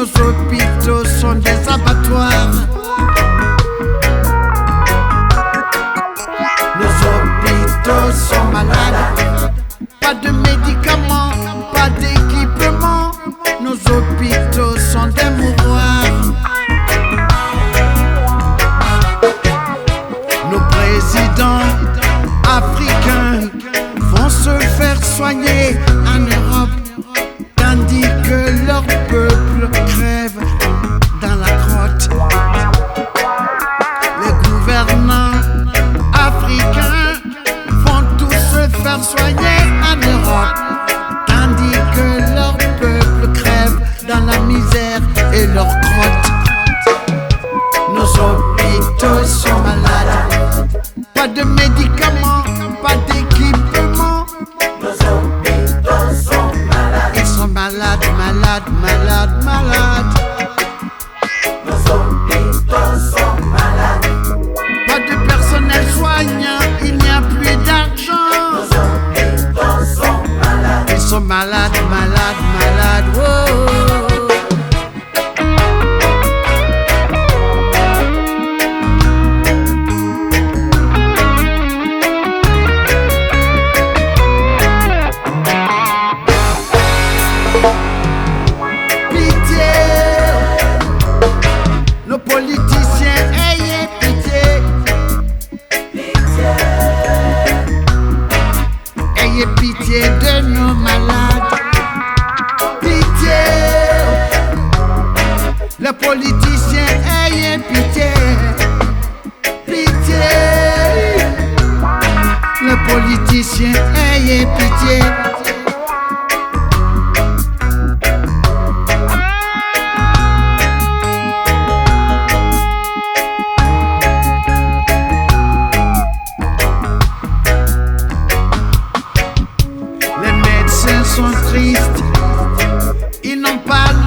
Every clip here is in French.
nos hôpitaux sont des abattoirs. Nos hôpitaux sont malades. Pas de médicaments, pas d'équipement. Nos hôpitaux sont des mouroirs. Nos présidents my lord, Ayez pitié de nos malades. Pitié. Les politiciens,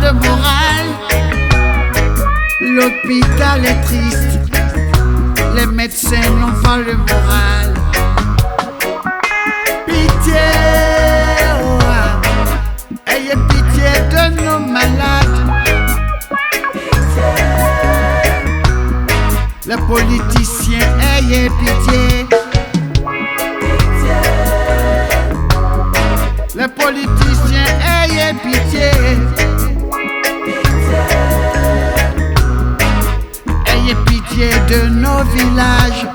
de morale. L'hôpital est triste, les médecins n'ont pas le moral. Pitié, oh, ayez pitié de nos malades. Les politiciens, ayez pitié. Les politiciens, ayez pitié. Ayez pitié de nos villages.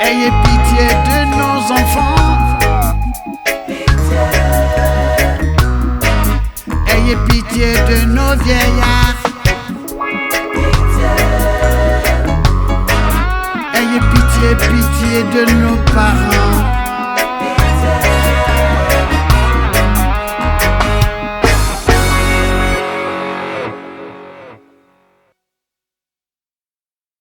Ayez pitié de nos enfants. Ayez pitié de nos vieillards. Ayez pitié, pitié de nos parents.